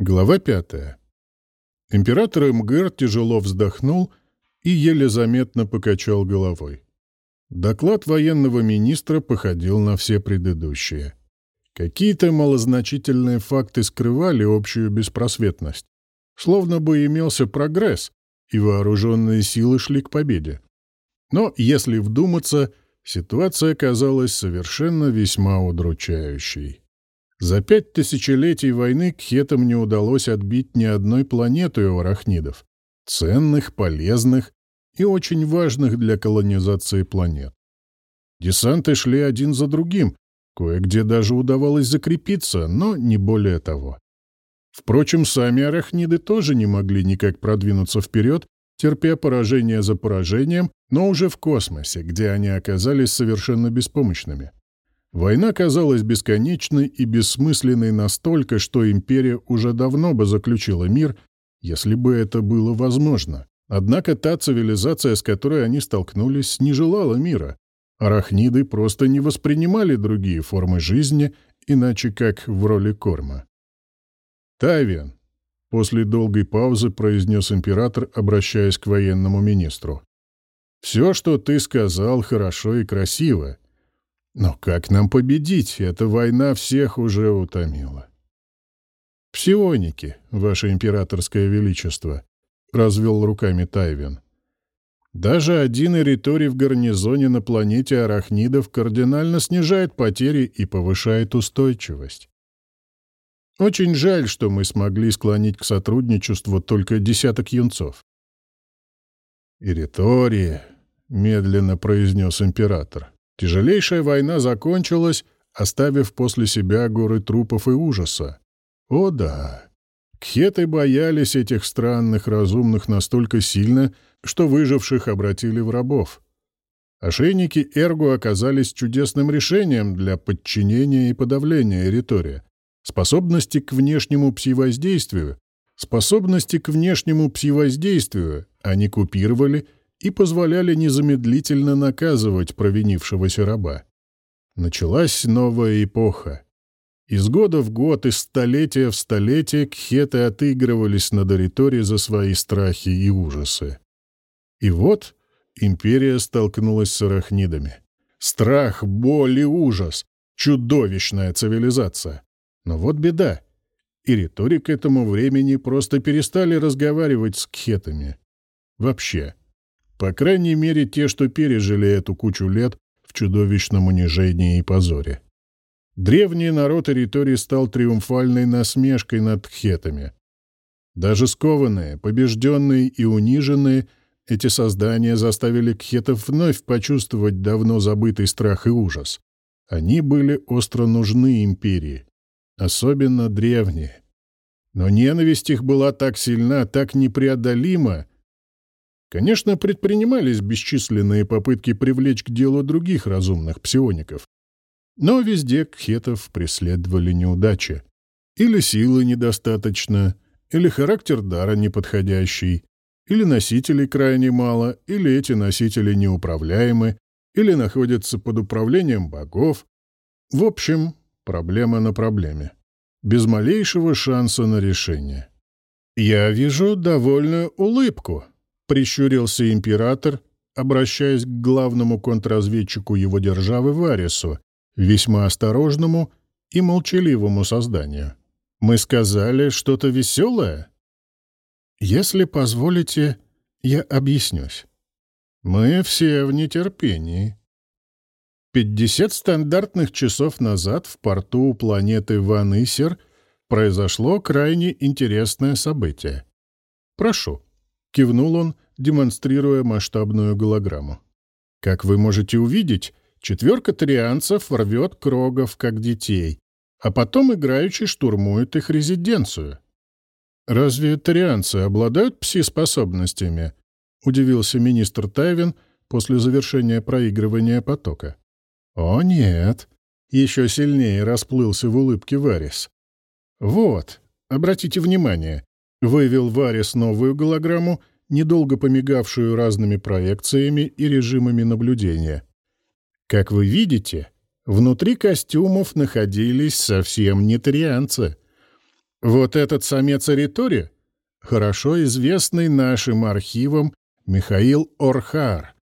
Глава пятая. Император МГР тяжело вздохнул и еле заметно покачал головой. Доклад военного министра походил на все предыдущие. Какие-то малозначительные факты скрывали общую беспросветность. Словно бы имелся прогресс, и вооруженные силы шли к победе. Но, если вдуматься, ситуация казалась совершенно весьма удручающей. За пять тысячелетий войны кхетам не удалось отбить ни одной планеты у арахнидов. Ценных, полезных и очень важных для колонизации планет. Десанты шли один за другим, кое-где даже удавалось закрепиться, но не более того. Впрочем, сами арахниды тоже не могли никак продвинуться вперед, терпя поражение за поражением, но уже в космосе, где они оказались совершенно беспомощными. Война казалась бесконечной и бессмысленной настолько, что империя уже давно бы заключила мир, если бы это было возможно. Однако та цивилизация, с которой они столкнулись, не желала мира. Арахниды просто не воспринимали другие формы жизни, иначе как в роли корма. «Тайвен», — после долгой паузы произнес император, обращаясь к военному министру. «Все, что ты сказал, хорошо и красиво. Но как нам победить? Эта война всех уже утомила. «Псионики, ваше императорское величество», — развел руками Тайвин. «Даже один эриторий в гарнизоне на планете арахнидов кардинально снижает потери и повышает устойчивость. Очень жаль, что мы смогли склонить к сотрудничеству только десяток юнцов». «Эритории», — медленно произнес император. Тяжелейшая война закончилась, оставив после себя горы трупов и ужаса. О да! Кхеты боялись этих странных разумных настолько сильно, что выживших обратили в рабов. Ошейники Эргу оказались чудесным решением для подчинения и подавления Эритория. Способности к внешнему пси-воздействию, способности к внешнему пси-воздействию они купировали и позволяли незамедлительно наказывать провинившегося раба. Началась новая эпоха. Из года в год, из столетия в столетие кхеты отыгрывались на Дориторе за свои страхи и ужасы. И вот империя столкнулась с арахнидами. Страх, боль и ужас. Чудовищная цивилизация. Но вот беда. И риторик к этому времени просто перестали разговаривать с кхетами. Вообще. По крайней мере, те, что пережили эту кучу лет в чудовищном унижении и позоре. Древний народ территории стал триумфальной насмешкой над хетами. Даже скованные, побежденные и униженные, эти создания заставили кхетов вновь почувствовать давно забытый страх и ужас. Они были остро нужны империи, особенно древние. Но ненависть их была так сильна, так непреодолима, Конечно, предпринимались бесчисленные попытки привлечь к делу других разумных псиоников. Но везде кхетов преследовали неудачи. Или силы недостаточно, или характер дара неподходящий, или носителей крайне мало, или эти носители неуправляемы, или находятся под управлением богов. В общем, проблема на проблеме. Без малейшего шанса на решение. «Я вижу довольную улыбку», прищурился император, обращаясь к главному контрразведчику его державы Варису, весьма осторожному и молчаливому созданию. «Мы сказали что-то веселое?» «Если позволите, я объяснюсь. Мы все в нетерпении. Пятьдесят стандартных часов назад в порту планеты Ванысер произошло крайне интересное событие. Прошу». — кивнул он, демонстрируя масштабную голограмму. «Как вы можете увидеть, четверка тарианцев рвет крогов, как детей, а потом играючи штурмует их резиденцию». «Разве тарианцы обладают пси-способностями?» — удивился министр Тайвин после завершения проигрывания потока. «О, нет!» — еще сильнее расплылся в улыбке Варис. «Вот, обратите внимание, Вывел Варис новую голограмму, недолго помигавшую разными проекциями и режимами наблюдения. Как вы видите, внутри костюмов находились совсем не тарианцы. Вот этот самец Аритори, хорошо известный нашим архивам Михаил Орхар,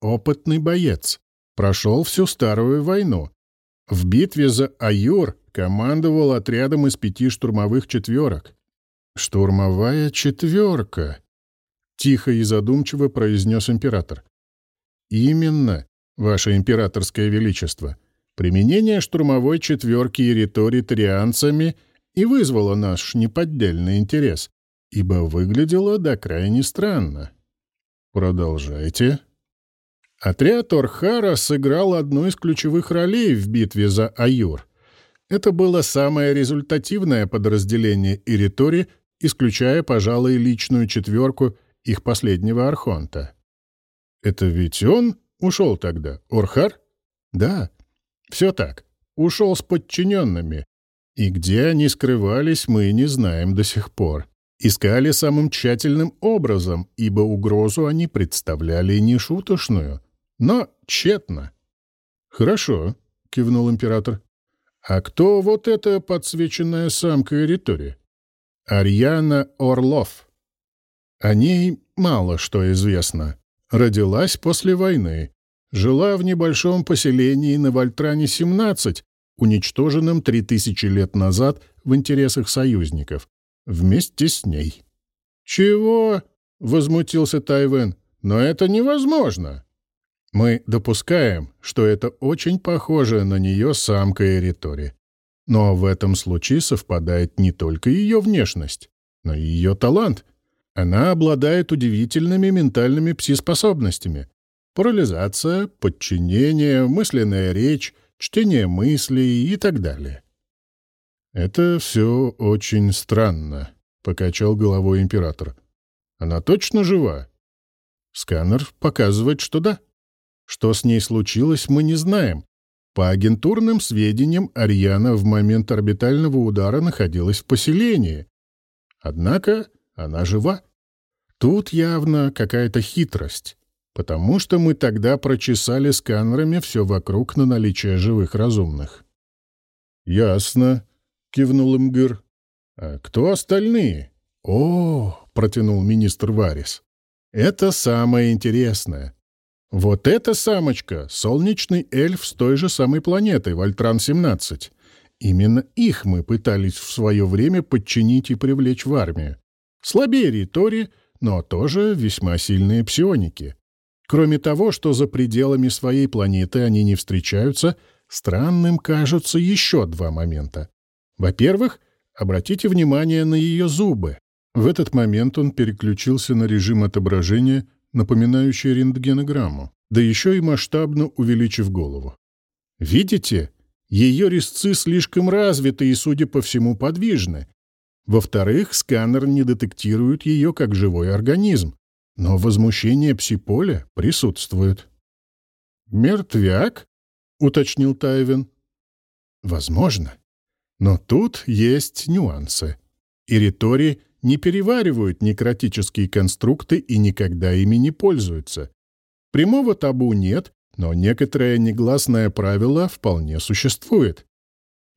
опытный боец, прошел всю Старую войну. В битве за Аюр командовал отрядом из пяти штурмовых четверок. «Штурмовая четверка», — тихо и задумчиво произнес император. «Именно, ваше императорское величество, применение штурмовой четверки и тарианцами и вызвало наш неподдельный интерес, ибо выглядело до крайне странно. Продолжайте». Отряд Орхара сыграл одну из ключевых ролей в битве за Аюр. Это было самое результативное подразделение Иритори исключая, пожалуй, личную четверку их последнего архонта. Это ведь он ушел тогда, Орхар? Да, все так. Ушел с подчиненными. И где они скрывались, мы не знаем до сих пор. Искали самым тщательным образом, ибо угрозу они представляли не шуточную, но тщетно. «Хорошо», — кивнул император. «А кто вот эта подсвеченная самка Эритори?» Арьяна Орлов. О ней мало что известно. Родилась после войны. Жила в небольшом поселении на Вольтране-17, уничтоженном 3000 лет назад в интересах союзников. Вместе с ней. «Чего?» — возмутился Тайвен. «Но это невозможно!» Мы допускаем, что это очень похоже на нее самка Эритори. Но в этом случае совпадает не только ее внешность, но и ее талант. Она обладает удивительными ментальными пси-способностями. Парализация, подчинение, мысленная речь, чтение мыслей и так далее. «Это все очень странно», — покачал головой император. «Она точно жива?» Сканер показывает, что да. Что с ней случилось, мы не знаем, по агентурным сведениям, Ариана в момент орбитального удара находилась в поселении. Однако она жива. Тут явно какая-то хитрость, потому что мы тогда прочесали сканерами все вокруг на наличие живых разумных. «Ясно», — кивнул Имгыр. «А кто остальные?» «О», — протянул министр Варис, — «это самое интересное. Вот эта самочка — солнечный эльф с той же самой планеты, Вольтран-17. Именно их мы пытались в свое время подчинить и привлечь в армию. Слабее Ритори, но тоже весьма сильные псионики. Кроме того, что за пределами своей планеты они не встречаются, странным кажутся еще два момента. Во-первых, обратите внимание на ее зубы. В этот момент он переключился на режим отображения напоминающее рентгенограмму, да еще и масштабно увеличив голову. Видите? Ее резцы слишком развиты и, судя по всему, подвижны. Во-вторых, сканер не детектирует ее как живой организм, но возмущение псиполя присутствует. «Мертвяк?» — уточнил Тайвин. «Возможно. Но тут есть нюансы. Иритори не переваривают некротические конструкты и никогда ими не пользуются. Прямого табу нет, но некоторое негласное правило вполне существует.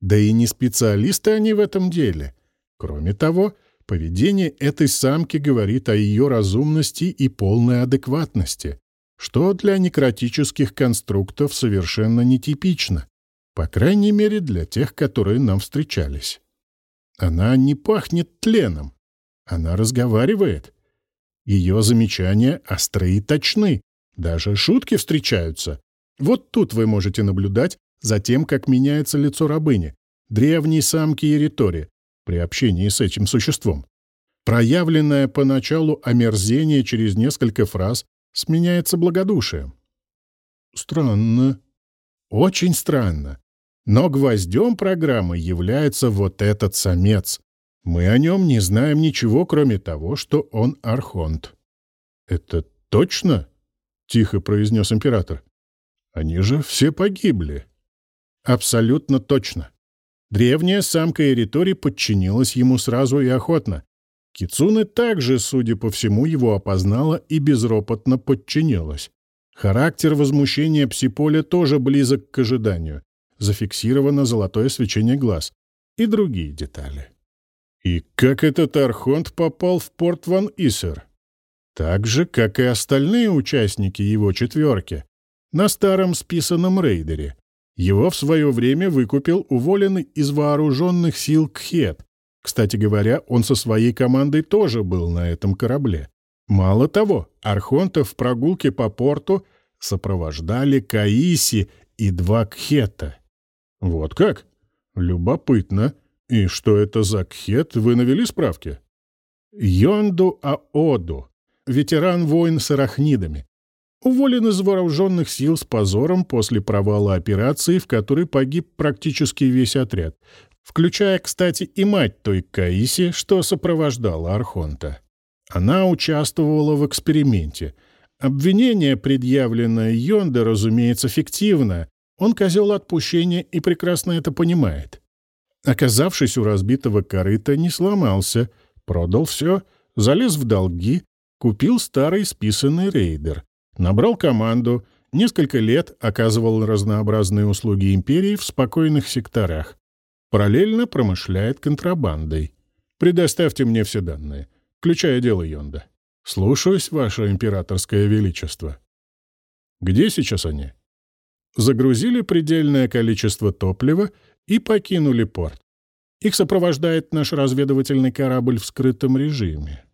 Да и не специалисты они в этом деле. Кроме того, поведение этой самки говорит о ее разумности и полной адекватности, что для некротических конструктов совершенно нетипично, по крайней мере для тех, которые нам встречались. Она не пахнет тленом, она разговаривает. Ее замечания остры и точны. Даже шутки встречаются. Вот тут вы можете наблюдать за тем, как меняется лицо рабыни, древней самки Еритори, при общении с этим существом. Проявленное поначалу омерзение через несколько фраз сменяется благодушием. Странно. Очень странно. Но гвоздем программы является вот этот самец, мы о нем не знаем ничего, кроме того, что он архонт. — Это точно? — тихо произнес император. — Они же все погибли. — Абсолютно точно. Древняя самка Эритори подчинилась ему сразу и охотно. Кицуне также, судя по всему, его опознала и безропотно подчинилась. Характер возмущения псиполя тоже близок к ожиданию. Зафиксировано золотое свечение глаз и другие детали. И как этот архонт попал в порт Ван Исер? Так же, как и остальные участники его четверки, на старом списанном рейдере. Его в свое время выкупил уволенный из вооруженных сил Кхет. Кстати говоря, он со своей командой тоже был на этом корабле. Мало того, архонтов в прогулке по порту сопровождали Каиси и два Кхета. Вот как? Любопытно. И что это за Кхет, вы навели справки? Йонду Аоду, ветеран войн с арахнидами. Уволен из вооруженных сил с позором после провала операции, в которой погиб практически весь отряд, включая, кстати, и мать той Каиси, что сопровождала Архонта. Она участвовала в эксперименте. Обвинение, предъявленное Йонде, разумеется, фиктивно. Он козел отпущения и прекрасно это понимает. Оказавшись у разбитого корыта, не сломался, продал все, залез в долги, купил старый списанный рейдер, набрал команду, несколько лет оказывал разнообразные услуги империи в спокойных секторах. Параллельно промышляет контрабандой. Предоставьте мне все данные, включая дело Йонда. Слушаюсь, ваше императорское величество. Где сейчас они? Загрузили предельное количество топлива и покинули порт. Их сопровождает наш разведывательный корабль в скрытом режиме.